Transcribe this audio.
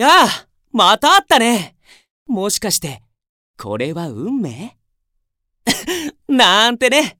やあ、また会ったね。もしかして、これは運命？なんてね。